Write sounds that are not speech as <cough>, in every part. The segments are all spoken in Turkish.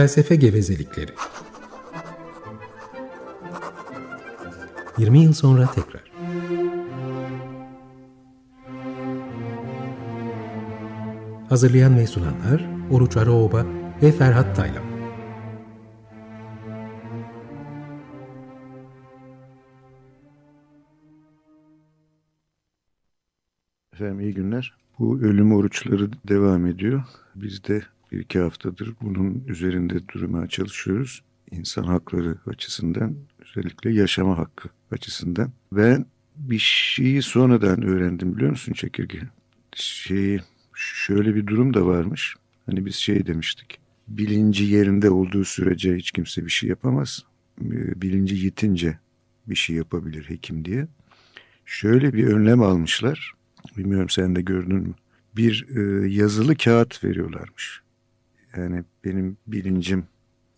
Felsefe gevezelikleri. 20 yıl sonra tekrar. Hazırlayan ve sunanlar Oruç Araoba ve Ferhat Taylan. Efendim iyi günler. Bu ölüm oruçları devam ediyor. Biz de bir iki haftadır bunun üzerinde durmaya çalışıyoruz. İnsan hakları açısından, özellikle yaşama hakkı açısından. Ben bir şeyi sonradan öğrendim biliyor musun Çekirge? Şeyi, şöyle bir durum da varmış. Hani biz şey demiştik. Bilinci yerinde olduğu sürece hiç kimse bir şey yapamaz. Bilinci yitince bir şey yapabilir hekim diye. Şöyle bir önlem almışlar. Bilmiyorum sen de gördün mü? Bir e, yazılı kağıt veriyorlarmış. Yani benim bilincim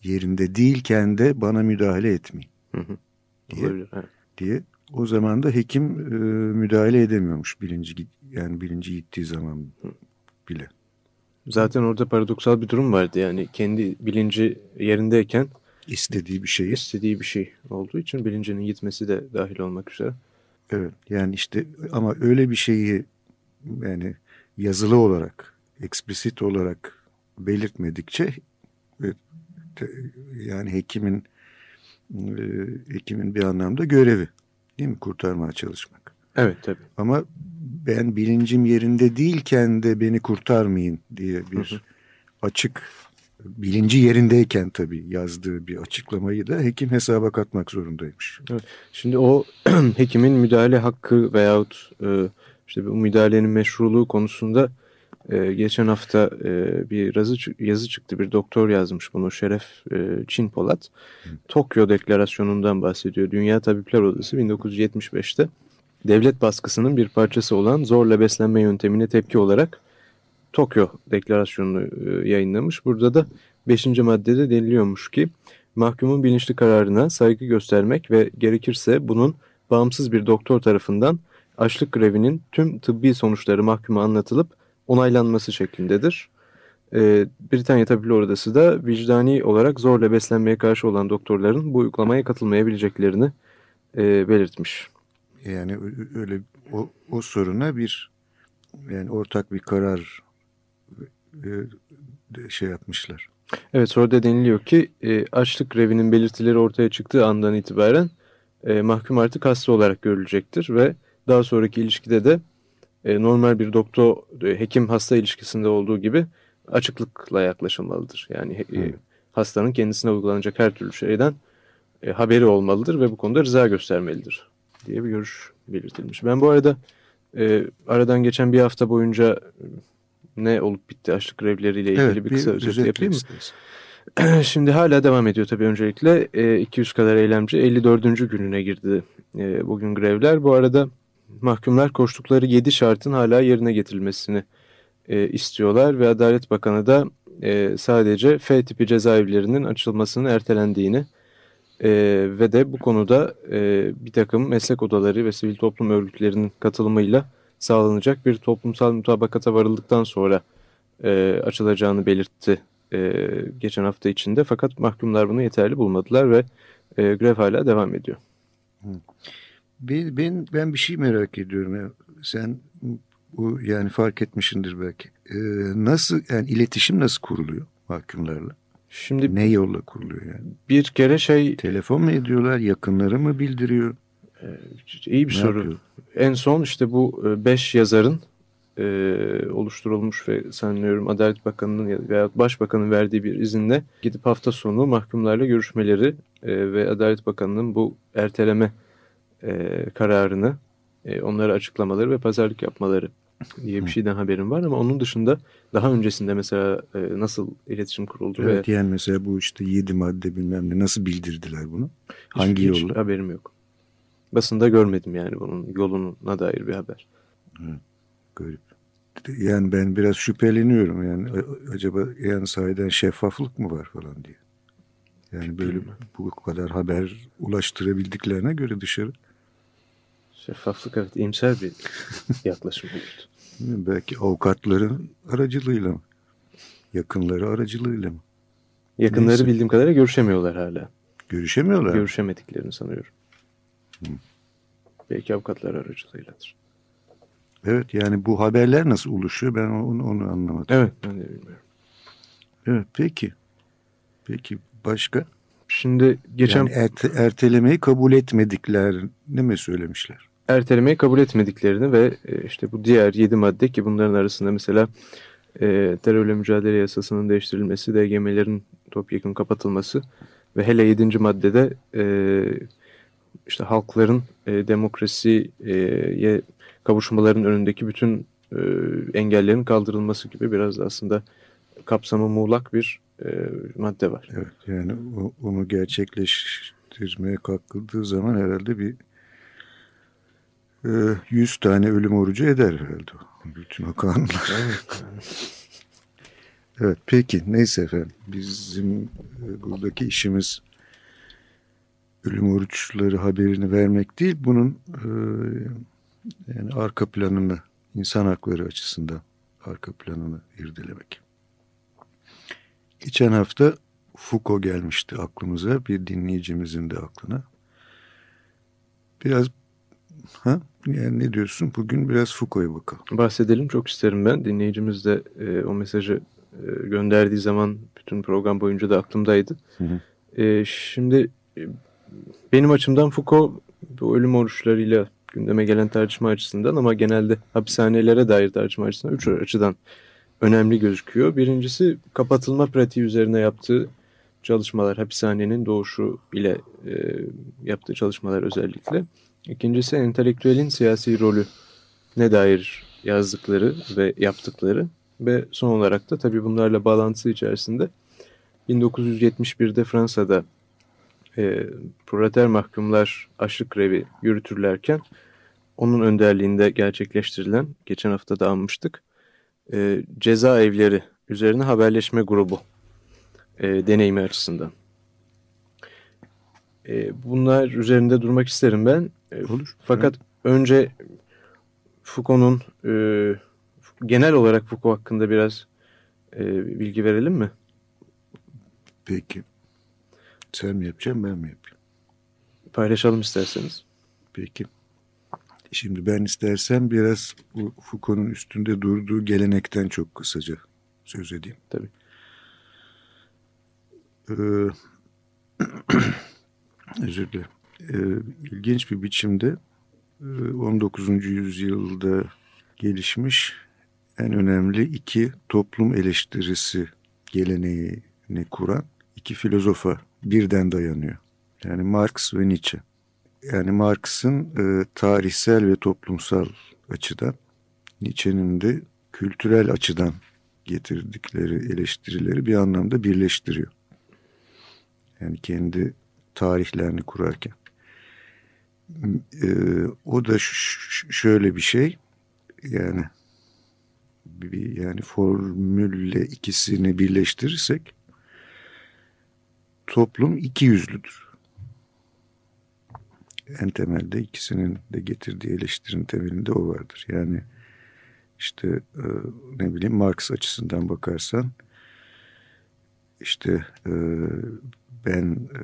yerinde değilken de bana müdahale etmeyin diye. Olabilir, evet. diye. O zaman da hekim e, müdahale edemiyormuş bilinci yani bilinci gittiği zaman bile. Zaten orada paradoksal bir durum vardı yani kendi bilinci yerindeyken istediği bir şeyi. istediği bir şey olduğu için bilincinin gitmesi de dahil olmak üzere. Evet yani işte ama öyle bir şeyi yani yazılı olarak, eksplisit olarak belirtmedikçe e, yani hekimin e, hekimin bir anlamda görevi değil mi kurtarmaya çalışmak. Evet tabii. Ama ben bilincim yerinde değilken de beni kurtarmayın diye bir Hı hı. açık bilinci yerindeyken tabii yazdığı bir açıklamayı da hekim hesaba katmak zorundaymış. Şimdi o <clears throat> hekimin müdahale hakkı veyahut e, işte bu müdahalenin meşruluğu konusunda e, geçen hafta e, bir yazı, yazı çıktı. Bir doktor yazmış bunu Şeref e, Çin Polat. Tokyo Deklarasyonu'ndan bahsediyor. Dünya Tabipler Odası 1975'te devlet baskısının bir parçası olan zorla beslenme yöntemine tepki olarak Tokyo Deklarasyonu'nu e, yayınlamış. Burada da 5. maddede deniliyormuş ki mahkumun bilinçli kararına saygı göstermek ve gerekirse bunun bağımsız bir doktor tarafından açlık grevinin tüm tıbbi sonuçları mahkuma anlatılıp onaylanması şeklindedir. Ee, Britanya Tabipler Odası da vicdani olarak zorla beslenmeye karşı olan doktorların bu uygulamaya katılmayabileceklerini e, belirtmiş. Yani öyle o, o soruna bir yani ortak bir karar e, şey yapmışlar. Evet sonra da deniliyor ki e, açlık grevinin belirtileri ortaya çıktığı andan itibaren e, mahkum artık hasta olarak görülecektir ve daha sonraki ilişkide de e, normal bir doktor e, hekim hasta ilişkisinde olduğu gibi açıklıkla yaklaşılmalıdır. Yani e, Evet. hastanın kendisine uygulanacak her türlü şeyden e, haberi olmalıdır ve bu konuda rıza göstermelidir diye bir görüş belirtilmiş. Ben bu arada e, aradan geçen bir hafta boyunca ne olup bitti açlık grevleriyle ilgili Evet, bir kısa özet yapayım mı? <clears throat> Şimdi hala devam ediyor tabii öncelikle. E, 200 kadar eylemci 54. gününe girdi e, bugün grevler. Bu arada mahkumlar koştukları 7 şartın hala yerine getirilmesini e, istiyorlar ve Adalet Bakanı da e, sadece F tipi cezaevlerinin açılmasının ertelendiğini e, ve de bu konuda e, bir takım meslek odaları ve sivil toplum örgütlerinin katılımıyla sağlanacak bir toplumsal mutabakata varıldıktan sonra e, açılacağını belirtti e, geçen hafta içinde. Fakat mahkumlar bunu yeterli bulmadılar ve e, grev hala devam ediyor. Ben, ben, ben bir şey merak ediyorum. Ya. Sen bu yani fark etmişsindir belki. Ee, nasıl yani iletişim nasıl kuruluyor mahkumlarla? Şimdi Ne yolla kuruluyor yani? bir kere şey Telefon mu ediyorlar? Yakınları mı bildiriyor? iyi bir Ne soru. yapıyor? En son işte bu 5 yazarın e, oluşturulmuş ve sanıyorum Adalet Bakanı'nın ya- veya Başbakan'ın verdiği bir izinle gidip hafta sonu mahkumlarla görüşmeleri e, ve Adalet Bakanı'nın bu erteleme e, kararını e, onlara açıklamaları ve pazarlık yapmaları diye bir şeyden haberim var ama onun dışında daha öncesinde mesela e, nasıl iletişim kuruldu Evet, ve yani mesela bu işte yedi madde bilmem ne nasıl bildirdiler bunu? Hangi hiç, hiç yolla? haberim yok. Basında görmedim yani bunun yoluna dair bir haber. Garip. Yani ben biraz şüpheleniyorum yani acaba yani sahiden şeffaflık mı var falan diye. Yani böyle bu kadar haber ulaştırabildiklerine göre dışarı Şeffaflık evet iyimser bir <laughs> yaklaşım oldu. belki avukatların aracılığıyla mı? Yakınları aracılığıyla mı? Yakınları Neyse. bildiğim kadarıyla görüşemiyorlar hala. Görüşemiyorlar. Görüşemediklerini sanıyorum. Hı. Belki avukatlar aracılığıyladır. Evet yani bu haberler nasıl oluşuyor ben onu, onu anlamadım. Evet ben de bilmiyorum. Evet peki. Peki başka? Şimdi geçen Yani erte- ertelemeyi kabul etmediklerini mi söylemişler? Ertelemeyi kabul etmediklerini ve e, işte bu diğer 7 madde ki bunların arasında mesela e, terörle mücadele yasasının değiştirilmesi, DGM'lerin topyekun kapatılması ve hele 7. maddede e, işte halkların e, demokrasiye kavuşmaların önündeki bütün e, engellerin kaldırılması gibi biraz da aslında kapsamı muğlak bir e, madde var. Evet yani onu gerçekleştirmeye kalkıldığı zaman herhalde bir 100 tane ölüm orucu eder herhalde. Bütün o kanunlar. Evet peki neyse efendim bizim e, buradaki işimiz ölüm oruçları haberini vermek değil bunun e, yani arka planını insan hakları açısından arka planını irdelemek. Geçen hafta Foucault gelmişti aklımıza bir dinleyicimizin de aklına. Biraz ha yani ne diyorsun bugün biraz Foucault'a bakalım. bahsedelim çok isterim ben. Dinleyicimiz de e, o mesajı e, gönderdiği zaman bütün program boyunca da aklımdaydı. Hı hı. E, şimdi e, benim açımdan Foucault bu ölüm oruçlarıyla gündeme gelen tartışma açısından ama genelde hapishanelere dair tartışma açısından üç açıdan önemli gözüküyor. Birincisi kapatılma pratiği üzerine yaptığı çalışmalar, hapishanenin doğuşu ile e, yaptığı çalışmalar özellikle. İkincisi entelektüelin siyasi rolü ne dair yazdıkları ve yaptıkları ve son olarak da tabii bunlarla bağlantısı içerisinde 1971'de Fransa'da e, proleter mahkumlar açlık grevi yürütürlerken onun önderliğinde gerçekleştirilen geçen hafta da anmıştık e, cezaevleri üzerine haberleşme grubu e, deneyimi açısından. E, bunlar üzerinde durmak isterim ben. E, Olur. fakat önce Foucault'un e, genel olarak Foucault hakkında biraz e, bilgi verelim mi? Peki. Sen mi yapacaksın ben mi yapayım? Paylaşalım isterseniz. Peki. Şimdi ben istersen biraz bu Foucault'un üstünde durduğu gelenekten çok kısaca söz edeyim. Tabii. Ee, <clears throat> özür dilerim. Ee, ilginç bir biçimde e, 19. yüzyılda gelişmiş en önemli iki toplum eleştirisi geleneğini kuran iki filozofa birden dayanıyor. Yani Marx ve Nietzsche. Yani Marx'ın e, tarihsel ve toplumsal açıdan, Nietzsche'nin de kültürel açıdan getirdikleri eleştirileri bir anlamda birleştiriyor. Yani kendi tarihlerini kurarken. E, o da şöyle bir şey, yani bir yani formülle ikisini birleştirirsek toplum iki yüzlüdür. En temelde ikisinin de getirdiği eleştirinin temelinde o vardır. Yani işte e, ne bileyim Marx açısından bakarsan işte e, ben e,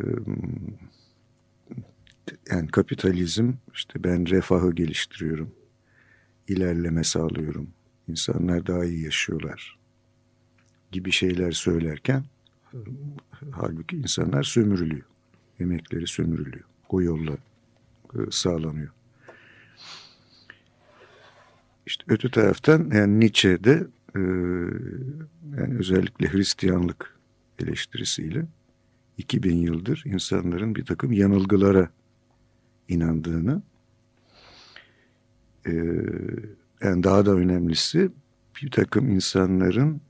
yani kapitalizm işte ben refahı geliştiriyorum, ilerleme sağlıyorum, insanlar daha iyi yaşıyorlar gibi şeyler söylerken halbuki insanlar sömürülüyor, emekleri sömürülüyor, o yolla sağlanıyor. İşte öte taraftan yani Nietzsche'de e, yani özellikle Hristiyanlık eleştirisiyle 2000 yıldır insanların bir takım yanılgılara inandığını e, yani daha da önemlisi bir takım insanların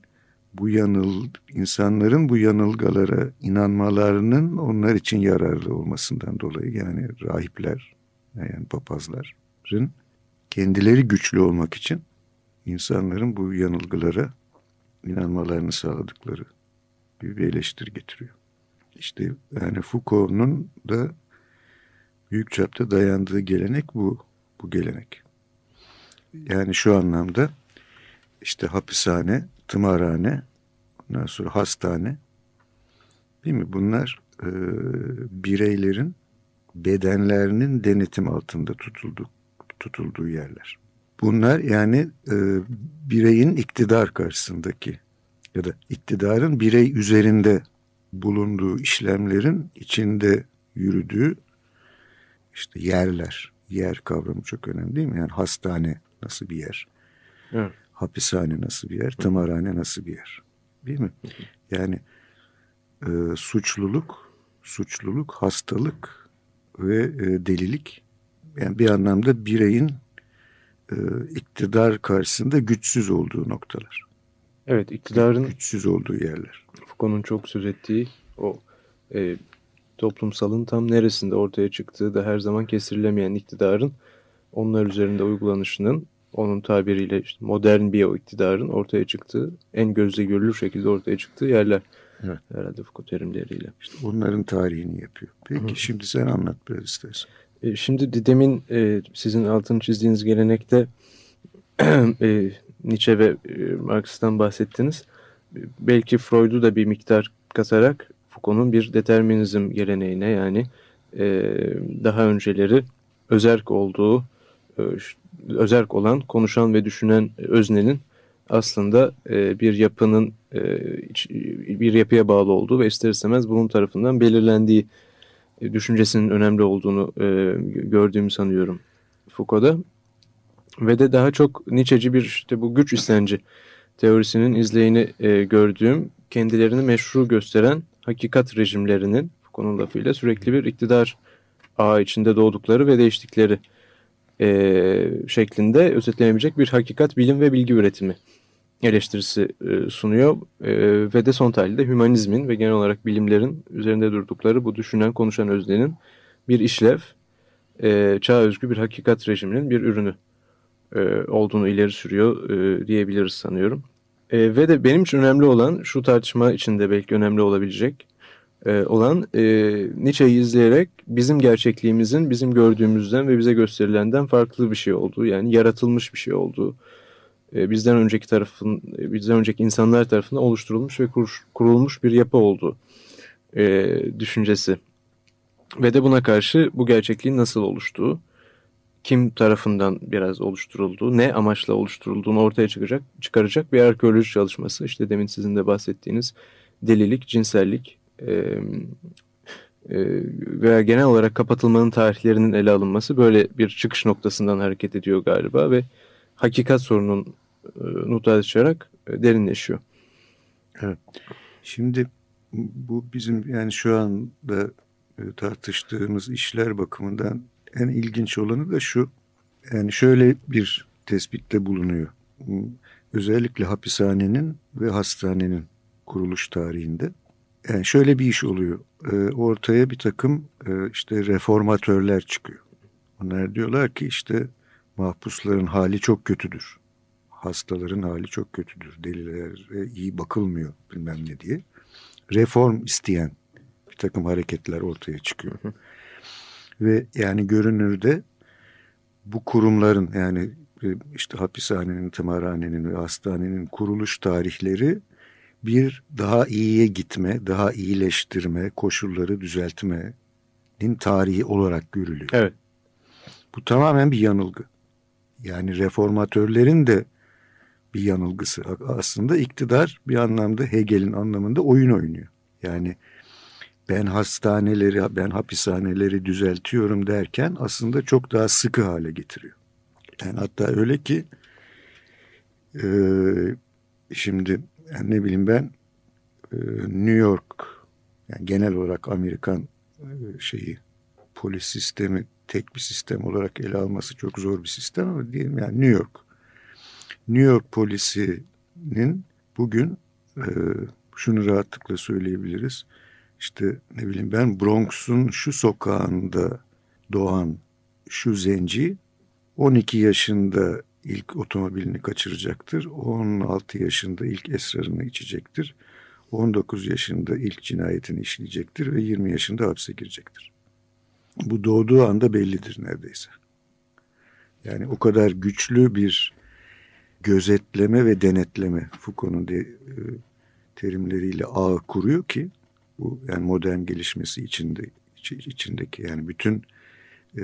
bu yanıl insanların bu yanılgalara inanmalarının onlar için yararlı olmasından dolayı yani rahipler yani papazların kendileri güçlü olmak için insanların bu yanılgılara inanmalarını sağladıkları bir, eleştiri getiriyor. İşte yani Foucault'un da büyük çapta dayandığı gelenek bu bu gelenek. Yani şu anlamda işte hapishane, tımarhane, ondan sonra hastane Değil mi? Bunlar e, bireylerin bedenlerinin denetim altında tutuldu, tutulduğu yerler. Bunlar yani e, bireyin iktidar karşısındaki ya da iktidarın birey üzerinde bulunduğu işlemlerin içinde yürüdüğü işte yerler. Yer kavramı çok önemli değil mi? Yani hastane nasıl bir yer? Evet. Hapishane nasıl bir yer? Tımarhane nasıl bir yer? Değil mi? Yani e, suçluluk, suçluluk, hastalık ve e, delilik yani bir anlamda bireyin e, iktidar karşısında güçsüz olduğu noktalar. Evet, iktidarın güçsüz olduğu yerler. Foucault'un çok söz ettiği o e, toplumsalın tam neresinde ortaya çıktığı da her zaman kestirilemeyen iktidarın onlar üzerinde uygulanışının onun tabiriyle işte modern bir o iktidarın ortaya çıktığı en gözle görülür şekilde ortaya çıktığı yerler. Evet. Herhalde Foucault terimleriyle. İşte onların tarihini yapıyor. Peki Hı. şimdi sen anlat biraz istersen. E, şimdi demin e, sizin altını çizdiğiniz gelenekte <clears throat> e, Nietzsche ve e, Marx'tan bahsettiniz. Belki Freud'u da bir miktar katarak Foucault'un bir determinizm geleneğine yani e, daha önceleri özerk olduğu, e, özerk olan, konuşan ve düşünen öznenin aslında e, bir yapının e, bir yapıya bağlı olduğu ve ister istemez bunun tarafından belirlendiği e, düşüncesinin önemli olduğunu e, gördüğümü sanıyorum Foucault'da. Ve de daha çok Nietzsche'ci bir işte bu güç istenci teorisinin izleyini e, gördüğüm kendilerini meşru gösteren hakikat rejimlerinin Foucault'un lafıyla sürekli bir iktidar ağı içinde doğdukları ve değiştikleri e, şeklinde özetlenebilecek bir hakikat, bilim ve bilgi üretimi eleştirisi e, sunuyor. E, ve de son tahlilde hümanizmin ve genel olarak bilimlerin üzerinde durdukları bu düşünen, konuşan öznenin bir işlev, e, çağ özgü bir hakikat rejiminin bir ürünü e, olduğunu ileri sürüyor e, diyebiliriz sanıyorum. E, ve de benim için önemli olan şu tartışma içinde belki önemli olabilecek e, olan e, Nietzsche'yi izleyerek bizim gerçekliğimizin bizim gördüğümüzden ve bize gösterilenden farklı bir şey olduğu yani yaratılmış bir şey olduğu e, bizden önceki tarafın e, bizden önceki insanlar tarafından oluşturulmuş ve kur, kurulmuş bir yapı olduğu e, düşüncesi. Ve de buna karşı bu gerçekliğin nasıl oluştuğu kim tarafından biraz oluşturulduğu, ne amaçla oluşturulduğunu ortaya çıkacak, çıkaracak bir arkeoloji çalışması. İşte demin sizin de bahsettiğiniz delilik, cinsellik e, e, veya genel olarak kapatılmanın tarihlerinin ele alınması böyle bir çıkış noktasından hareket ediyor galiba ve hakikat sorunun e, tartışarak derinleşiyor. Evet. Şimdi bu bizim yani şu anda tartıştığımız işler bakımından en ilginç olanı da şu. Yani şöyle bir tespitte bulunuyor. Özellikle hapishanenin ve hastanenin kuruluş tarihinde. Yani şöyle bir iş oluyor. E, ortaya bir takım e, işte reformatörler çıkıyor. Onlar diyorlar ki işte mahpusların hali çok kötüdür. Hastaların hali çok kötüdür. Delilere iyi bakılmıyor bilmem ne diye. Reform isteyen bir takım hareketler ortaya çıkıyor. Ve yani görünürde bu kurumların yani işte hapishanenin, tımarhanenin ve hastanenin kuruluş tarihleri bir daha iyiye gitme, daha iyileştirme, koşulları düzeltmenin tarihi olarak görülüyor. Evet. Bu tamamen bir yanılgı. Yani reformatörlerin de bir yanılgısı. Aslında iktidar bir anlamda Hegel'in anlamında oyun oynuyor. Yani ben hastaneleri, ben hapishaneleri düzeltiyorum derken aslında çok daha sıkı hale getiriyor. Yani hatta öyle ki e, şimdi yani ne bileyim ben e, New York yani genel olarak Amerikan e, şeyi polis sistemi tek bir sistem olarak ele alması çok zor bir sistem ama diyelim yani New York. New York polisinin bugün e, şunu rahatlıkla söyleyebiliriz işte ne bileyim ben Bronx'un şu sokağında doğan şu zenci 12 yaşında ilk otomobilini kaçıracaktır. 16 yaşında ilk esrarını içecektir. 19 yaşında ilk cinayetini işleyecektir ve 20 yaşında hapse girecektir. Bu doğduğu anda bellidir neredeyse. Yani o kadar güçlü bir gözetleme ve denetleme Foucault'un de, e, terimleriyle ağ kuruyor ki Bu yani modern gelişmesi içinde içindeki yani bütün e,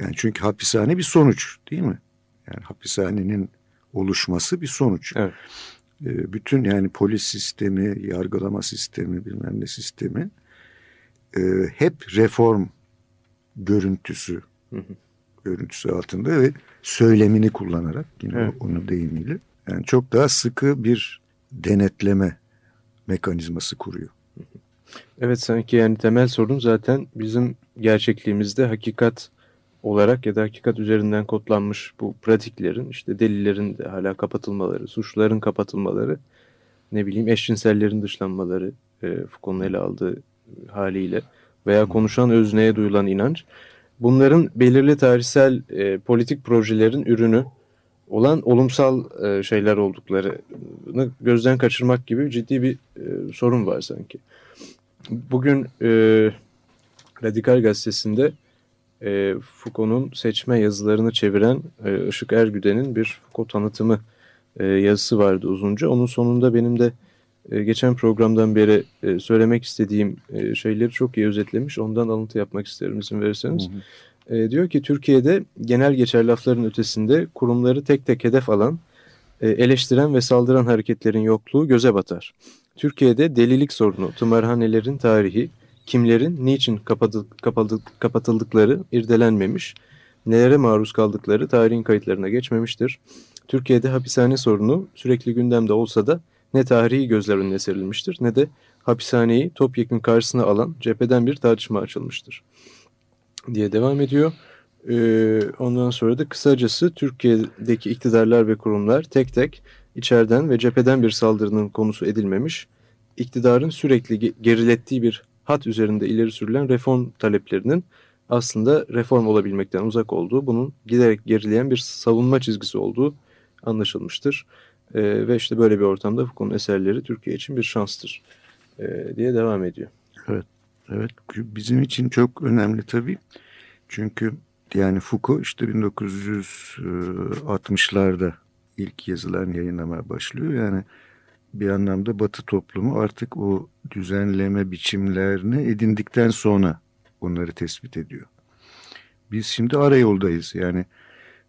yani çünkü hapishane bir sonuç değil mi? Yani hapishanenin oluşması bir sonuç. Evet. E, bütün yani polis sistemi, yargılama sistemi, bilmem ne sistemi e, hep reform görüntüsü hı hı. görüntüsü altında ve söylemini kullanarak yine evet. onun deyimiyle yani çok daha sıkı bir denetleme mekanizması kuruyor. Evet sanki yani temel sorun zaten bizim gerçekliğimizde hakikat olarak ya da hakikat üzerinden kodlanmış bu pratiklerin işte delillerin de hala kapatılmaları, suçluların kapatılmaları, ne bileyim eşcinsellerin dışlanmaları e, Foucault'un ele aldığı haliyle veya konuşan özneye duyulan inanç bunların belirli tarihsel e, politik projelerin ürünü olan olumsal e, şeyler olduklarını gözden kaçırmak gibi ciddi bir e, sorun var sanki. Bugün e, Radikal Gazetesi'nde e, Foucault'un seçme yazılarını çeviren e, Işık Ergüden'in bir Foucault tanıtımı e, yazısı vardı uzunca. Onun sonunda benim de e, geçen programdan beri e, söylemek istediğim e, şeyleri çok iyi özetlemiş. Ondan alıntı yapmak isterim izin verirseniz. Hı hı. E, diyor ki Türkiye'de genel geçer lafların ötesinde kurumları tek tek hedef alan, e, eleştiren ve saldıran hareketlerin yokluğu göze batar. Türkiye'de delilik sorunu, tımarhanelerin tarihi, kimlerin niçin kapatıldıkları irdelenmemiş, nelere maruz kaldıkları tarihin kayıtlarına geçmemiştir. Türkiye'de hapishane sorunu sürekli gündemde olsa da ne tarihi gözler önüne serilmiştir ne de hapishaneyi topyekun karşısına alan cepheden bir tartışma açılmıştır diye devam ediyor. Ee, ondan sonra da kısacası Türkiye'deki iktidarlar ve kurumlar tek tek içeriden ve cepheden bir saldırının konusu edilmemiş, iktidarın sürekli gerilettiği bir hat üzerinde ileri sürülen reform taleplerinin aslında reform olabilmekten uzak olduğu, bunun giderek gerileyen bir savunma çizgisi olduğu anlaşılmıştır. E, ve işte böyle bir ortamda Foucault'un eserleri Türkiye için bir şanstır e, diye devam ediyor. Evet, evet bizim için çok önemli tabii. Çünkü yani Foucault işte 1960'larda ilk yazılarını yayınlamaya başlıyor. Yani bir anlamda Batı toplumu artık o düzenleme biçimlerini edindikten sonra onları tespit ediyor. Biz şimdi ara yoldayız. Yani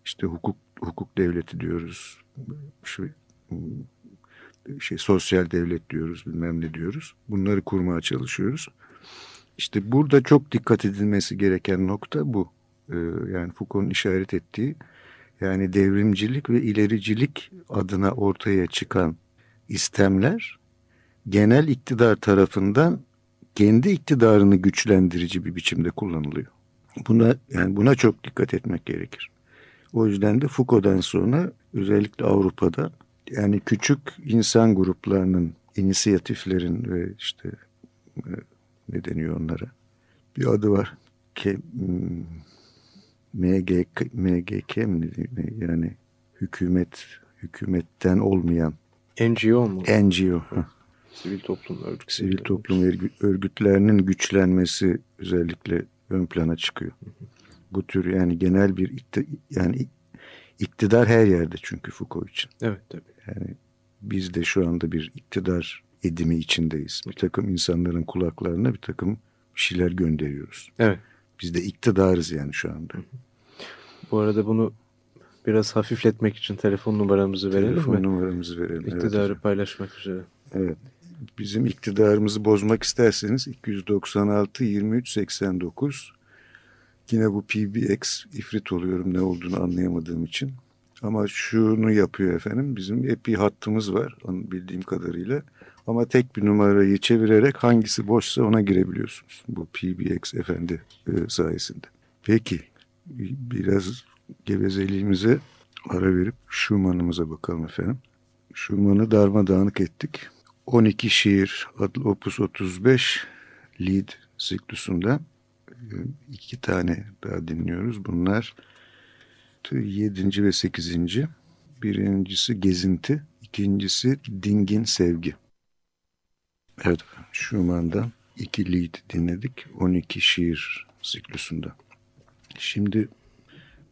işte hukuk hukuk devleti diyoruz. Şu, şey sosyal devlet diyoruz, bilmem ne diyoruz. Bunları kurmaya çalışıyoruz. İşte burada çok dikkat edilmesi gereken nokta bu. Ee, yani Foucault'un işaret ettiği yani devrimcilik ve ilericilik adına ortaya çıkan istemler genel iktidar tarafından kendi iktidarını güçlendirici bir biçimde kullanılıyor. Buna yani buna çok dikkat etmek gerekir. O yüzden de Foucault'dan sonra özellikle Avrupa'da yani küçük insan gruplarının inisiyatiflerin ve işte e, ne deniyor onlara bir adı var. Ke, MGK, MGK mi yani hükümet hükümetten olmayan NGO mu? NGO. Sivil toplum örgütleri. Sivil toplum örgütlerinin güçlenmesi özellikle ön plana çıkıyor. Bu tür yani genel bir yani iktidar her yerde çünkü Foucault için. Evet tabii. Yani biz de şu anda bir iktidar edimi içindeyiz. Bir takım insanların kulaklarına bir takım şeyler gönderiyoruz. Evet. Biz de iktidarız yani şu anda. Bu arada bunu biraz hafifletmek için telefon numaramızı verelim telefon mi? Telefon numaramızı verelim. İktidarı evet. paylaşmak üzere. Evet. Bizim iktidarımızı bozmak isterseniz 296 23 89 yine bu PBX ifrit oluyorum ne olduğunu anlayamadığım için. Ama şunu yapıyor efendim bizim hep bir hattımız var bildiğim kadarıyla. Ama tek bir numarayı çevirerek hangisi boşsa ona girebiliyorsunuz. Bu PBX efendi e, sayesinde. Peki biraz gevezeliğimize ara verip Schumann'ımıza bakalım efendim. Schumann'ı darmadağınık ettik. 12 şiir adlı Opus 35 Lead siklusundan e, iki tane daha dinliyoruz. Bunlar 7. ve 8. Birincisi Gezinti, ikincisi Dingin Sevgi. Evet, Schumann'dan iki lead dinledik. 12 şiir siklusunda. Şimdi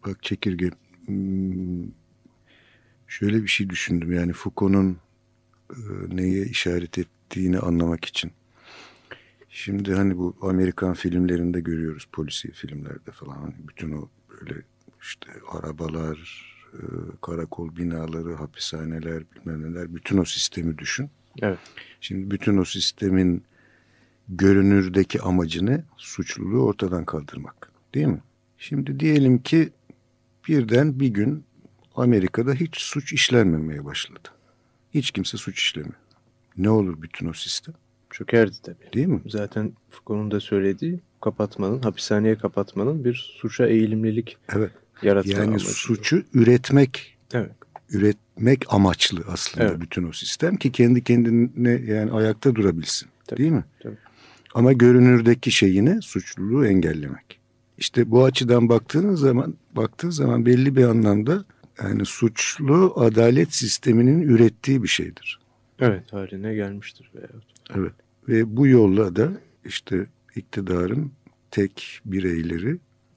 bak çekirge hmm, şöyle bir şey düşündüm. Yani Foucault'un e, neye işaret ettiğini anlamak için. Şimdi hani bu Amerikan filmlerinde görüyoruz polisi filmlerde falan hani bütün o böyle işte arabalar, e, karakol binaları, hapishaneler bilmem neler bütün o sistemi düşün. Evet. Şimdi bütün o sistemin görünürdeki amacı ne? Suçluluğu ortadan kaldırmak değil mi? Şimdi diyelim ki birden bir gün Amerika'da hiç suç işlenmemeye başladı. Hiç kimse suç işlemiyor. Ne olur bütün o sistem? Çökerdi tabii. Değil mi? Zaten Foucault'un da söylediği kapatmanın, hapishaneye kapatmanın bir suça eğilimlilik Evet. yaratma Yani amacı. suçu üretmek Evet. Üretmek amaçlı aslında Evet. bütün o sistem ki kendi kendine yani ayakta durabilsin. Tabii, Değil mi? tabii. Ama görünürdeki şeyine suçluluğu engellemek. İşte bu açıdan baktığınız zaman baktığı zaman belli bir anlamda yani suçlu adalet sisteminin ürettiği bir şeydir. Evet haline gelmiştir. Veyahut. Evet. Ve bu yolla da işte iktidarın tek bireyleri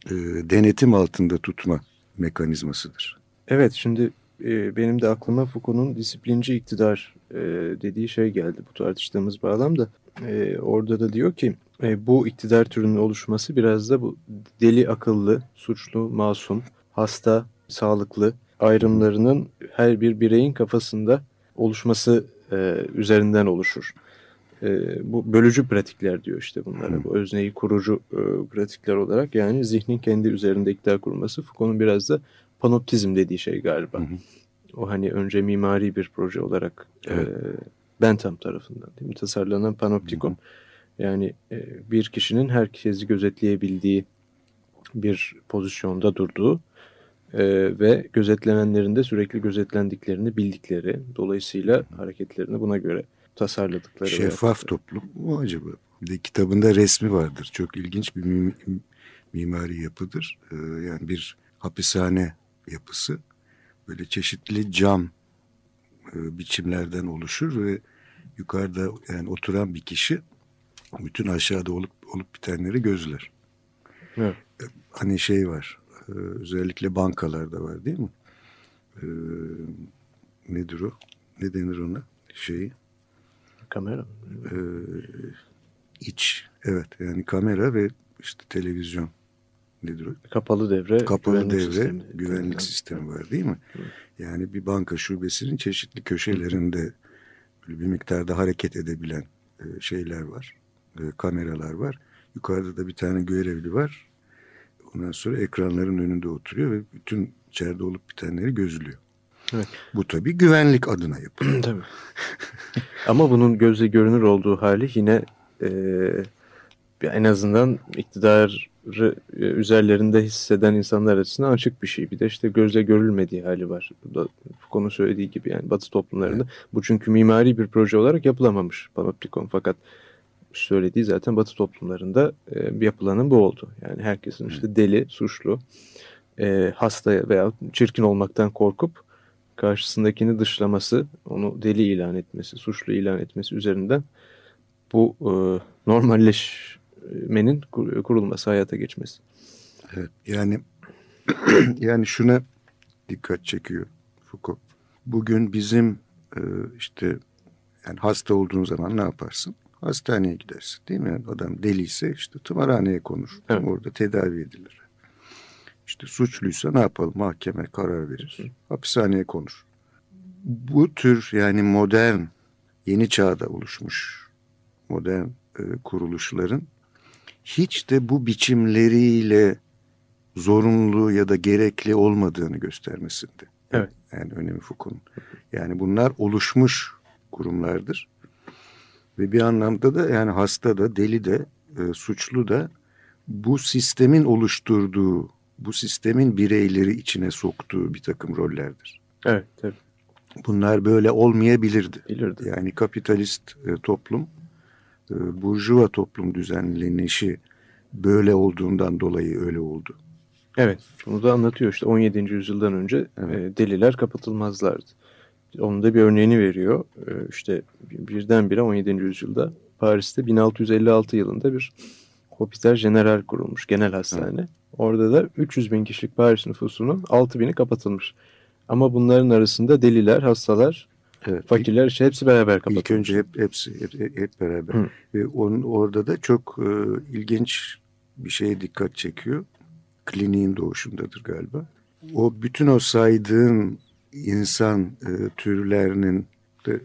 e, denetim altında tutma mekanizmasıdır. Evet şimdi e, benim de aklıma Foucault'un disiplinci iktidar e, dediği şey geldi bu tartıştığımız bağlamda. E, orada da diyor ki e, bu iktidar türünün oluşması biraz da bu deli akıllı, suçlu, masum, hasta, sağlıklı ayrımlarının her bir bireyin kafasında oluşması e, üzerinden oluşur. E, bu bölücü pratikler diyor işte bunlara. Bu özneyi kurucu e, pratikler olarak yani zihnin kendi üzerinde iktidar kurması. Foucault'un biraz da panoptizm dediği şey galiba. Hı hı. O hani önce mimari bir proje olarak Evet. e, Bentham tarafından değil mi? tasarlanan panoptikon. Yani e, bir kişinin herkesi gözetleyebildiği bir pozisyonda durduğu e, ve gözetlenenlerin de sürekli gözetlendiklerini bildikleri, dolayısıyla hareketlerini buna göre tasarladıkları. Şeffaf toplum mu acaba? Bir de kitabında resmi vardır. Çok ilginç bir mim- mimari yapıdır. Ee, yani bir hapishane yapısı. Böyle çeşitli cam e, biçimlerden oluşur ve yukarıda yani oturan bir kişi bütün aşağıda olup olup bitenleri gözler. Evet. Hani şey var. e, özellikle bankalarda var değil mi? Ee, nedir o? Ne denir ona? Şeyi. Kamera. Ee, iç evet yani kamera ve işte televizyon nedir o? Kapalı devre. Kapalı güvenlik devre sistemi. güvenlik Evet. sistemi var değil mi? Evet. Yani bir banka şubesinin çeşitli köşelerinde böyle bir miktarda hareket edebilen e, şeyler var. e, kameralar var. Yukarıda da bir tane görevli var. Ondan sonra ekranların önünde oturuyor ve bütün içeride olup bitenleri gözlüyor. Evet. Bu tabii güvenlik adına yapılıyor. <clears throat> Tabii. Ama bunun gözle görünür olduğu hali yine e, en azından iktidarı e, üzerlerinde hisseden insanlar açısından açık bir şey. Bir de işte gözle görülmediği hali var. Bu da konu söylediği gibi yani Batı toplumlarında. Bu çünkü mimari bir proje olarak yapılamamış Panoptikon. Fakat söylediği zaten Batı toplumlarında e, yapılanın bu oldu. Yani herkesin işte deli, suçlu, e, hasta veya çirkin olmaktan korkup karşısındakini dışlaması, onu deli ilan etmesi, suçlu ilan etmesi üzerinden bu e, normalleşmenin kur- kurulması, hayata geçmesi. Evet, yani <clears throat> yani şuna dikkat çekiyor Foucault. Bugün bizim e, işte yani hasta olduğun zaman ne yaparsın? Hastaneye gidersin değil mi? Adam deliyse işte tımarhaneye konur. Evet. Orada tedavi edilir. İşte suçluysa ne yapalım? Mahkeme karar verir. Hapishaneye konur. Bu tür yani modern, yeni çağda oluşmuş modern e, kuruluşların hiç de bu biçimleriyle zorunlu ya da gerekli olmadığını göstermesinde. Evet. Yani önemi Foucault'un. Yani bunlar oluşmuş kurumlardır. Ve bir anlamda da yani hasta da deli de e, suçlu da bu sistemin oluşturduğu, bu sistemin bireyleri içine soktuğu bir takım rollerdir. Evet, tabii. Bunlar böyle olmayabilirdi. Bilirdi. Yani kapitalist e, toplum, e, burjuva toplum düzenlenişi böyle olduğundan dolayı öyle oldu. Evet, bunu da anlatıyor işte 17. yüzyıldan önce Evet. e, deliler kapatılmazlardı. Onun da bir örneğini veriyor. E, işte birdenbire 17. yüzyılda Paris'te 1656 yılında bir Hôpital General kurulmuş, genel hastane. Orada da 300 bin kişilik Paris nüfusunun 6 bini kapatılmış. Ama bunların arasında deliler, hastalar Evet. Fakirler işte hepsi beraber kapatılmış. İlk önce hep hepsi hep, hep beraber. Hı. Ve onun orada da çok e, ilginç bir şeye dikkat çekiyor. Kliniğin doğuşundadır galiba. O bütün o saydığın insan e, türlerinin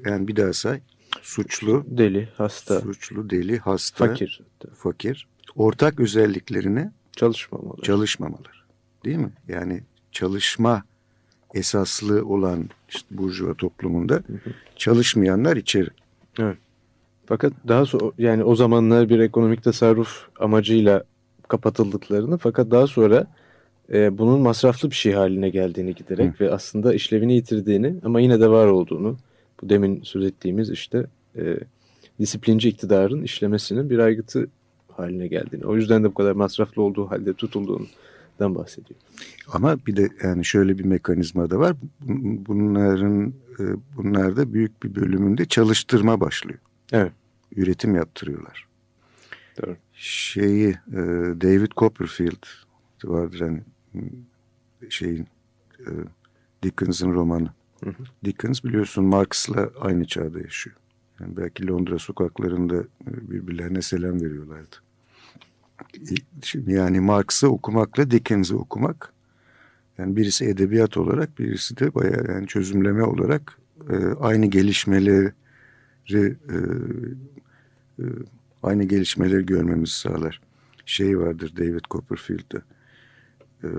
yani bir daha say. Suçlu, deli, hasta, suçlu, deli, hasta, fakir, fakir. Ortak özelliklerine çalışmamalı. Çalışmamalar. Değil mi? Yani çalışma esaslı olan işte burjuva toplumunda hı hı. çalışmayanlar içeri. Evet. Fakat daha sonra yani o zamanlar bir ekonomik tasarruf amacıyla kapatıldıklarını fakat daha sonra e, bunun masraflı bir şey haline geldiğini giderek Hı. ve aslında işlevini yitirdiğini ama yine de var olduğunu bu demin söz ettiğimiz işte e, disiplinci iktidarın işlemesinin bir aygıtı haline geldiğini. O yüzden de bu kadar masraflı olduğu halde tutulduğundan bahsediyor. Ama bir de yani şöyle bir mekanizma da var. Bunların e, bunlarda büyük bir bölümünde çalıştırma başlıyor. Evet. Üretim yaptırıyorlar. Doğru. Şeyi e, David Copperfield vardır hani şeyin e, Dickens'ın romanı. Hı hı. Dickens biliyorsun Marx'la aynı çağda yaşıyor. Yani belki Londra sokaklarında birbirlerine selam veriyorlardı. Şimdi yani Marx'ı okumakla Dickens'i okumak yani birisi edebiyat olarak birisi de bayağı yani çözümleme olarak e, aynı gelişmeleri e, e, aynı gelişmeleri görmemizi sağlar. Şey vardır David Copperfield'da e,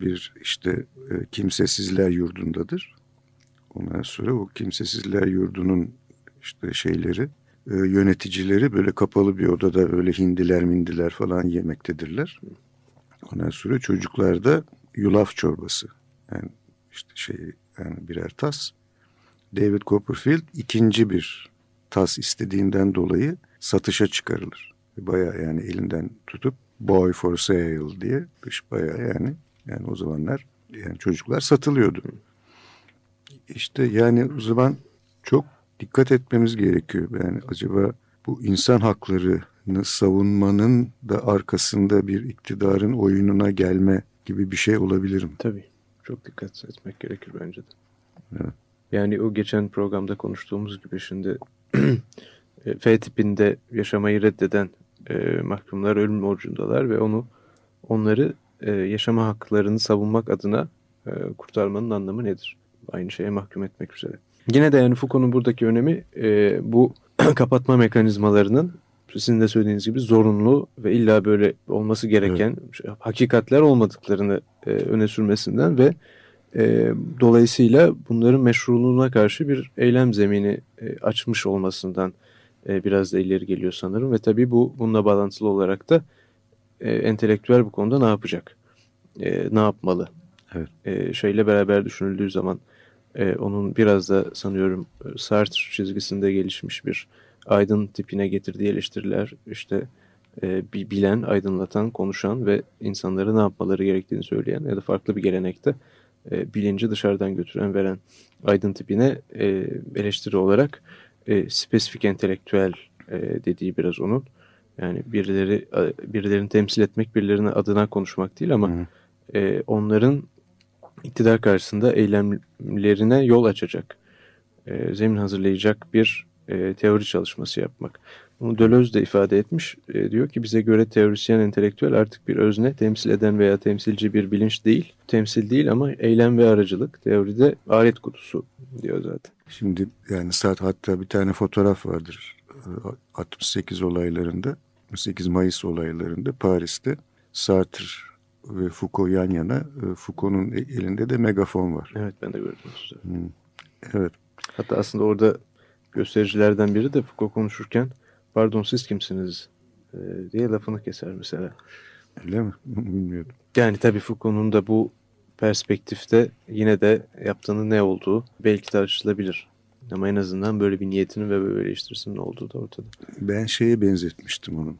bir işte e, kimsesizler yurdundadır. Ondan sonra o kimsesizler yurdunun işte şeyleri e, yöneticileri böyle kapalı bir odada öyle hindiler mindiler falan yemektedirler. Ondan sonra çocuklar da yulaf çorbası. Yani işte şey yani birer tas. David Copperfield ikinci bir tas istediğinden dolayı satışa çıkarılır. Baya yani elinden tutup boy for sale diye baya yani yani o zamanlar yani çocuklar satılıyordu. İşte yani o zaman çok dikkat etmemiz gerekiyor. Yani acaba bu insan haklarını savunmanın da arkasında bir iktidarın oyununa gelme gibi bir şey olabilir mi? Tabii. Çok dikkat etmek gerekir bence de. Evet. Yani o geçen programda konuştuğumuz gibi şimdi <clears throat> e, F tipinde yaşamayı reddeden e, mahkumlar ölüm orucundalar ve onu onları e, yaşama haklarını savunmak adına e, kurtarmanın anlamı nedir? Aynı şeye mahkum etmek üzere. Yine de yani Foucault'un buradaki önemi e, bu <clears throat> kapatma mekanizmalarının sizin de söylediğiniz gibi zorunlu ve illa böyle olması gereken evet. hakikatler olmadıklarını e, öne sürmesinden ve e, dolayısıyla bunların meşruluğuna karşı bir eylem zemini e, açmış olmasından e, biraz da ileri geliyor sanırım ve tabii bu bununla bağlantılı olarak da e, entelektüel bu konuda ne yapacak? E, ne yapmalı? Evet. E, şeyle beraber düşünüldüğü zaman e, onun biraz da sanıyorum e, Sartre çizgisinde gelişmiş bir aydın tipine getirdiği eleştiriler işte e, bir bilen, aydınlatan, konuşan ve insanlara ne yapmaları gerektiğini söyleyen ya da farklı bir gelenekte e, bilinci dışarıdan götüren, veren aydın tipine e, eleştiri olarak e, spesifik entelektüel e, dediği biraz onun. Yani birileri birilerini temsil etmek, birilerine adına konuşmak değil ama hı e, onların iktidar karşısında eylemlerine yol açacak, e, zemin hazırlayacak bir e, teori çalışması yapmak. Bunu Deleuze de ifade etmiş. E, diyor ki bize göre teorisyen entelektüel artık bir özne, temsil eden veya temsilci bir bilinç değil. Temsil değil ama eylem ve aracılık. Teoride alet kutusu diyor zaten. Şimdi yani saat hatta bir tane fotoğraf vardır. 68 olaylarında, 68 Mayıs olaylarında Paris'te Sartre ve Foucault yan yana. E, Foucault'un e, elinde de megafon var. Evet ben de gördüm. Hmm. Evet. Hatta aslında orada göstericilerden biri de Foucault konuşurken pardon siz kimsiniz e, diye lafını keser mesela. Öyle mi? <laughs> Bilmiyordum. Yani tabii Foucault'un da bu perspektifte yine de yaptığının ne olduğu belki tartışılabilir. Ama en azından böyle bir niyetinin ve böyle eleştirisinin olduğu da ortada. Ben şeye benzetmiştim onu.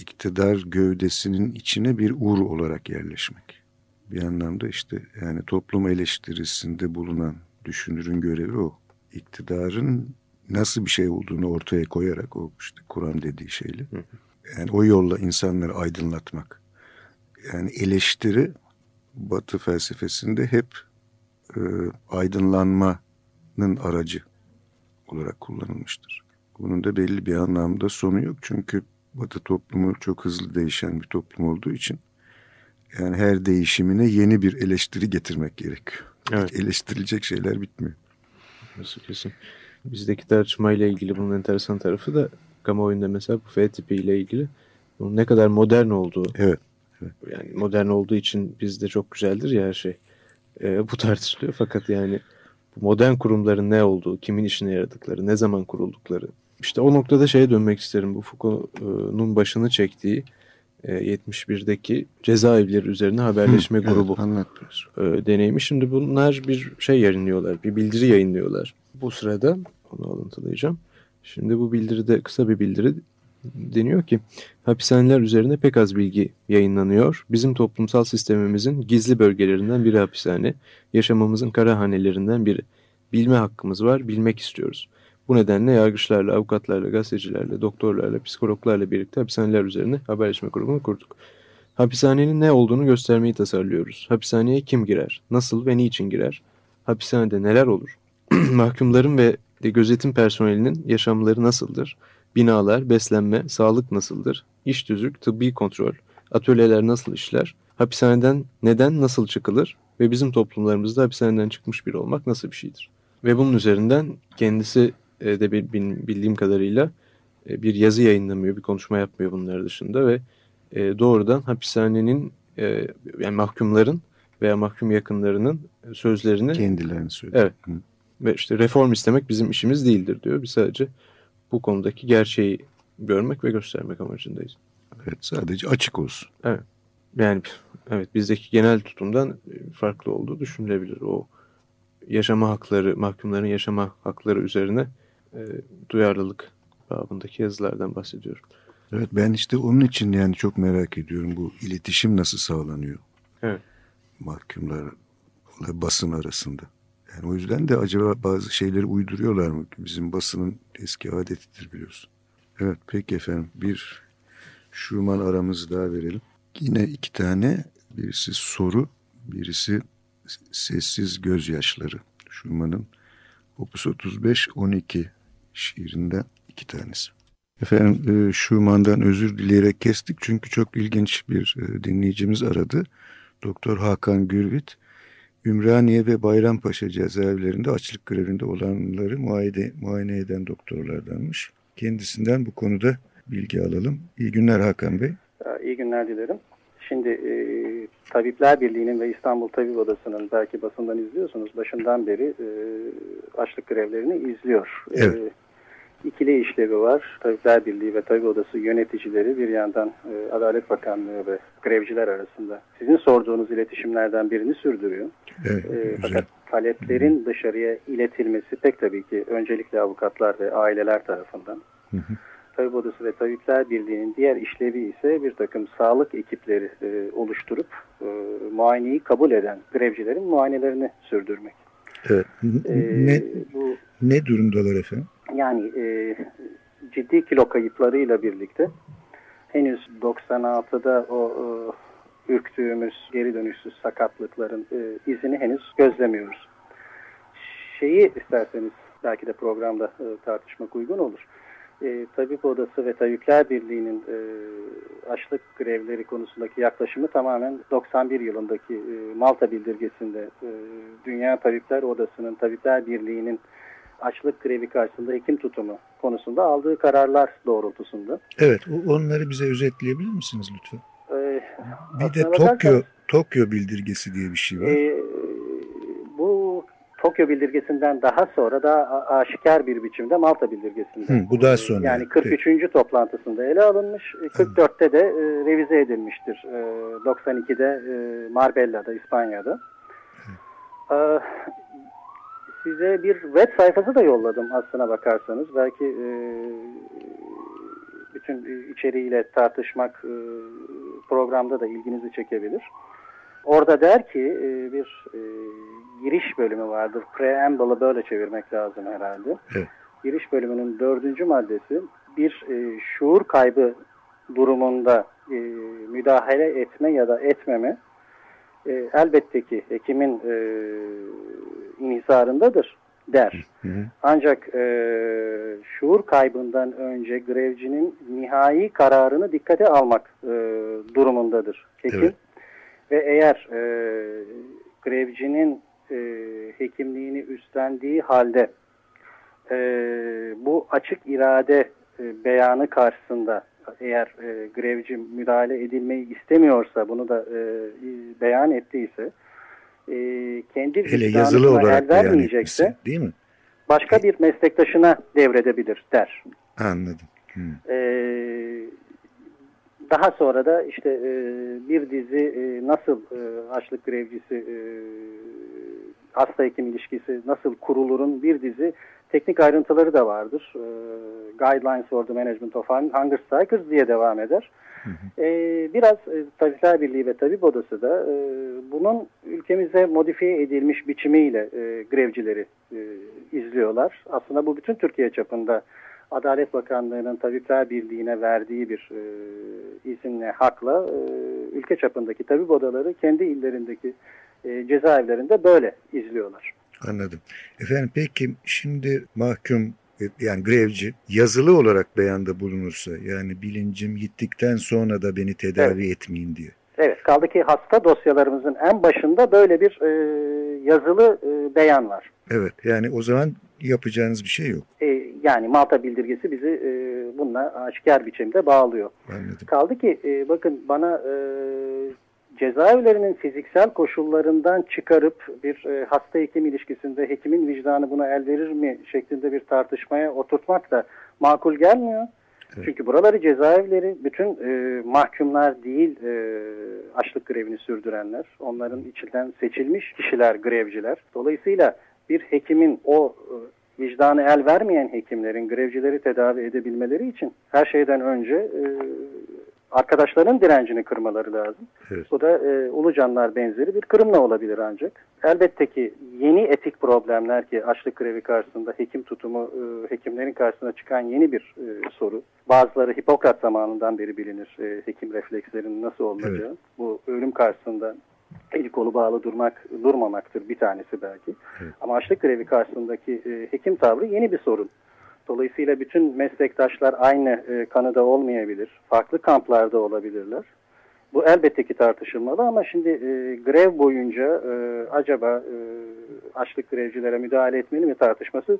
İktidar gövdesinin içine bir ur olarak yerleşmek. Bir anlamda işte yani toplum eleştirisinde bulunan düşünürün görevi o. İktidarın nasıl bir şey olduğunu ortaya koyarak o işte Kur'an dediği şeyle. Yani o yolla insanları aydınlatmak. Yani eleştiri Batı felsefesinde hep e, aydınlanmanın aracı olarak kullanılmıştır. Bunun da belli bir anlamda sonu yok çünkü Batı toplumu çok hızlı değişen bir toplum olduğu için yani her değişimine yeni bir eleştiri getirmek gerekiyor. Evet. Eleştirilecek şeyler bitmiyor. Nasıl kesin. Bizdeki tartışmayla ilgili bunun enteresan tarafı da kamuoyunda mesela bu F tipi ile ilgili bunun ne kadar modern olduğu. Evet. evet. Yani modern olduğu için bizde çok güzeldir ya her şey. Ee, bu tartışılıyor fakat yani bu modern kurumların ne olduğu, kimin işine yaradıkları, ne zaman kuruldukları. İşte o noktada şeye dönmek isterim. Bu Foucault'un başını çektiği 71'deki e, cezaevleri üzerine haberleşme Hı, grubu evet, e, deneyimi. Şimdi bunlar bir şey yayınlıyorlar, bir bildiri yayınlıyorlar. Bu sırada onu alıntılayacağım. Şimdi bu bildiride kısa bir bildiri deniyor ki hapishaneler üzerine pek az bilgi yayınlanıyor. Bizim toplumsal sistemimizin gizli bölgelerinden biri hapishane, yaşamamızın kara hanelerinden biri. Bilme hakkımız var, bilmek istiyoruz. Bu nedenle yargıçlarla, avukatlarla, gazetecilerle, doktorlarla, psikologlarla birlikte hapishaneler üzerine haberleşme grubunu kurduk. Hapishanenin ne olduğunu göstermeyi tasarlıyoruz. Hapishaneye kim girer, nasıl ve niçin girer? Hapishanede neler olur? <clears throat> Mahkumların ve gözetim personelinin yaşamları nasıldır? Binalar, beslenme, sağlık nasıldır? İş tüzük, tıbbi kontrol, atölyeler nasıl işler? Hapishaneden neden, nasıl çıkılır? Ve bizim toplumlarımızda hapishaneden çıkmış biri olmak nasıl bir şeydir? Ve bunun üzerinden kendisi de bildiğim kadarıyla e, bir yazı yayınlamıyor, bir konuşma yapmıyor bunlar dışında ve e, doğrudan hapishanenin yani mahkumların veya mahkum yakınlarının sözlerini kendilerini söylüyor. Evet. Hı. Ve işte reform istemek bizim işimiz değildir diyor. Biz sadece bu konudaki gerçeği görmek ve göstermek amacındayız. Evet sadece açık olsun. Evet. Yani evet bizdeki genel tutumdan farklı olduğu düşünülebilir. O yaşama hakları, mahkumların yaşama hakları üzerine e, duyarlılık babındaki yazılardan bahsediyorum. Evet ben işte onun için yani çok merak ediyorum bu iletişim nasıl sağlanıyor? Evet. Mahkumlarla basın arasında. Yani o yüzden de acaba bazı şeyleri uyduruyorlar mı? Bizim basının eski adetidir biliyorsun. Evet peki efendim bir Schumann aramızı daha verelim. Yine iki tane birisi soru birisi sessiz gözyaşları. Schumann'ın Opus 35-12 şiirinden iki tanesi. Efendim e, Schumann'dan özür dileyerek kestik çünkü çok ilginç bir e, dinleyicimiz aradı. Doktor Hakan Gürvit Ümraniye ve Bayrampaşa cezaevlerinde açlık grevinde olanları muayene, muayene eden doktorlardanmış. Kendisinden bu konuda bilgi alalım. İyi günler Hakan Bey. İyi günler dilerim. Şimdi e, Tabipler Birliği'nin ve İstanbul Tabip Odası'nın belki basından izliyorsunuz başından beri e, açlık grevlerini izliyor. E, evet. E, ikili işlevi var. Tabipler Birliği ve Tabip Odası yöneticileri bir yandan e, Adalet Bakanlığı ve grevciler arasında sizin sorduğunuz iletişimlerden birini sürdürüyor. Evet, e, fakat taleplerin dışarıya iletilmesi pek tabii ki öncelikle avukatlar ve aileler tarafından. Hı hı. Tabip Odası ve Tabipler Birliği'nin diğer işlevi ise bir takım sağlık ekipleri e, oluşturup e, muayeneyi kabul eden grevcilerin muayenelerini sürdürmek. Evet. E, ne, bu, ne durumdalar efendim? Yani e, ciddi kilo kayıplarıyla birlikte henüz 96'da o e, ürktüğümüz geri dönüşsüz sakatlıkların e, izini henüz gözlemiyoruz. Şeyi isterseniz belki de programda e, tartışmak uygun olur e, Tabip Odası ve Tabipler Birliği'nin e, açlık grevleri konusundaki yaklaşımı tamamen 91 yılındaki e, Malta bildirgesinde e, Dünya Tabipler Odası'nın Tabipler Birliği'nin açlık grevi karşısında hekim tutumu konusunda aldığı kararlar doğrultusunda. Evet, onları bize özetleyebilir misiniz lütfen? Ee, bir de Tokyo Tokyo bildirgesi diye bir şey var. E, Tokyo bildirgesinden daha sonra da aşikar bir biçimde Malta bildirgesinde. Hı, bu daha sonra. Yani 43. Peki. toplantısında ele alınmış. 44'te de e, revize edilmiştir. E, 92'de e, Marbella'da, İspanya'da. E, size bir web sayfası da yolladım aslına bakarsanız. Belki e, bütün içeriğiyle tartışmak e, programda da ilginizi çekebilir. Orada der ki e, bir e, giriş bölümü vardır. Preamble'ı böyle çevirmek lazım herhalde. Evet. Giriş bölümünün dördüncü maddesi bir e, şuur kaybı durumunda e, müdahale etme ya da etmeme e, elbette ki hekimin e, inhisarındadır. der. Hı hı. Ancak e, şuur kaybından önce grevcinin nihai kararını dikkate almak e, durumundadır hekim. Evet. Ve eğer e, grevcinin e, hekimliğini üstlendiği halde e, bu açık irade e, beyanı karşısında eğer e, grevci müdahale edilmeyi istemiyorsa bunu da e, beyan ettiyse e, kendi Hele yazılı olarak vermeyecekse değil mi? Başka bir meslektaşına devredebilir der. Anladım. Hmm. Ee, daha sonra da işte e, bir dizi e, nasıl e, açlık grevcisi e, hasta hekim ilişkisi nasıl kurulurun bir dizi teknik ayrıntıları da vardır. E, Guidelines for the Management of Hunger Strikers diye devam eder. Hı hı. E, biraz e, Tabipler Birliği ve Tabip Odası da e, bunun ülkemize modifiye edilmiş biçimiyle e, grevcileri e, izliyorlar. Aslında bu bütün Türkiye çapında Adalet Bakanlığı'nın Tabipler Birliği'ne verdiği bir e, izinle, hakla e, ülke çapındaki tabip odaları kendi illerindeki e, cezaevlerinde böyle izliyorlar. Anladım. Efendim peki şimdi mahkum yani grevci yazılı olarak beyanda bulunursa yani bilincim gittikten sonra da beni tedavi evet. etmeyin diye. Evet kaldı ki hasta dosyalarımızın en başında böyle bir e, yazılı e, beyan var. Evet yani o zaman yapacağınız bir şey yok. E, yani Malta bildirgesi bizi e, bununla aşikar biçimde bağlıyor. Anladım. Kaldı ki e, bakın bana e, cezaevlerinin fiziksel koşullarından çıkarıp bir e, hasta hekim ilişkisinde hekimin vicdanı buna el verir mi şeklinde bir tartışmaya oturtmak da makul gelmiyor. Evet. Çünkü buraları cezaevleri bütün e, mahkumlar değil e, açlık grevini sürdürenler. Onların içinden seçilmiş kişiler grevciler. Dolayısıyla bir hekimin o e, vicdanı el vermeyen hekimlerin grevcileri tedavi edebilmeleri için her şeyden önce e, arkadaşların direncini kırmaları lazım. Evet. Bu da e, Ulucanlar benzeri bir kırımla olabilir ancak. Elbette ki yeni etik problemler ki açlık grevi karşısında hekim tutumu, e, hekimlerin karşısına çıkan yeni bir e, soru. Bazıları Hipokrat zamanından beri bilinir e, hekim reflekslerinin nasıl olacağı. Evet. Bu ölüm karşısında eli kolu bağlı durmak durmamaktır bir tanesi belki. Evet. Ama açlık grevi karşısındaki e, hekim tavrı yeni bir sorun. Dolayısıyla bütün meslektaşlar aynı e, kanıda olmayabilir. Farklı kamplarda olabilirler. Bu elbette ki tartışılmalı ama şimdi e, grev boyunca e, acaba e, açlık grevcilere müdahale etmeli mi tartışması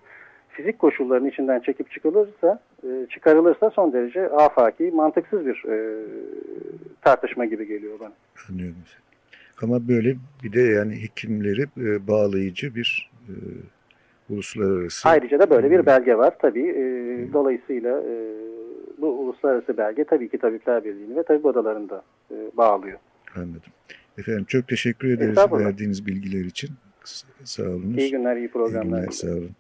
fizik koşulların içinden çekip çıkılırsa, e, çıkarılırsa son derece afaki, mantıksız bir e, tartışma gibi geliyor bana. Anlıyorum. Ama böyle bir de yani hekimleri e, bağlayıcı bir e, uluslararası. Ayrıca da böyle bir belge var tabii. E, dolayısıyla e, bu uluslararası belge tabii ki Tabipler Birliği'ni ve tabip odalarında e, bağlıyor. Anladım. Efendim çok teşekkür ederiz verdiğiniz bilgiler için. Sağ olun. İyi günler, iyi programlar. İyi günler, sağ olun.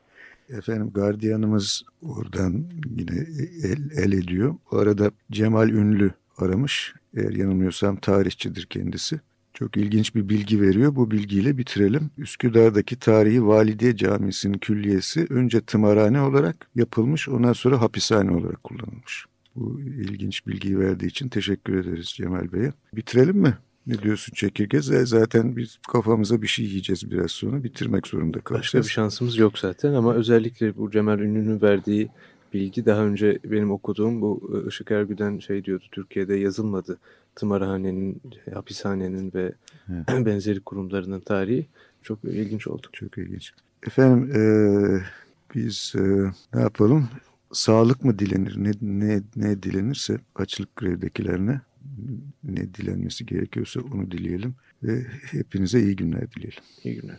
Efendim gardiyanımız oradan yine el, el ediyor. Bu arada Cemal Ünlü aramış. Eğer yanılmıyorsam tarihçidir kendisi. Çok ilginç bir bilgi veriyor. Bu bilgiyle bitirelim. Üsküdar'daki tarihi Validiye Camisi'nin külliyesi önce tımarhane olarak yapılmış, ondan sonra hapishane olarak kullanılmış. Bu ilginç bilgiyi verdiği için teşekkür ederiz Cemal Bey'e. Bitirelim mi? Ne diyorsun çekirge? Zaten biz kafamıza bir şey yiyeceğiz biraz sonra. Bitirmek zorunda kalacağız. Başka bir şansımız yok zaten ama özellikle bu Cemal Ünlü'nün verdiği bilgi daha önce benim okuduğum bu Işık Ergü'den şey diyordu. Türkiye'de yazılmadı tımarhanenin, hapishanenin ve evet. <clears throat> benzeri kurumlarının tarihi çok ilginç oldu. Çok ilginç. Efendim e, biz e, ne yapalım? Sağlık mı dilenir? Ne, ne, ne dilenirse açlık grevdekilerine ne dilenmesi gerekiyorsa onu dileyelim. Ve hepinize iyi günler dileyelim. İyi günler.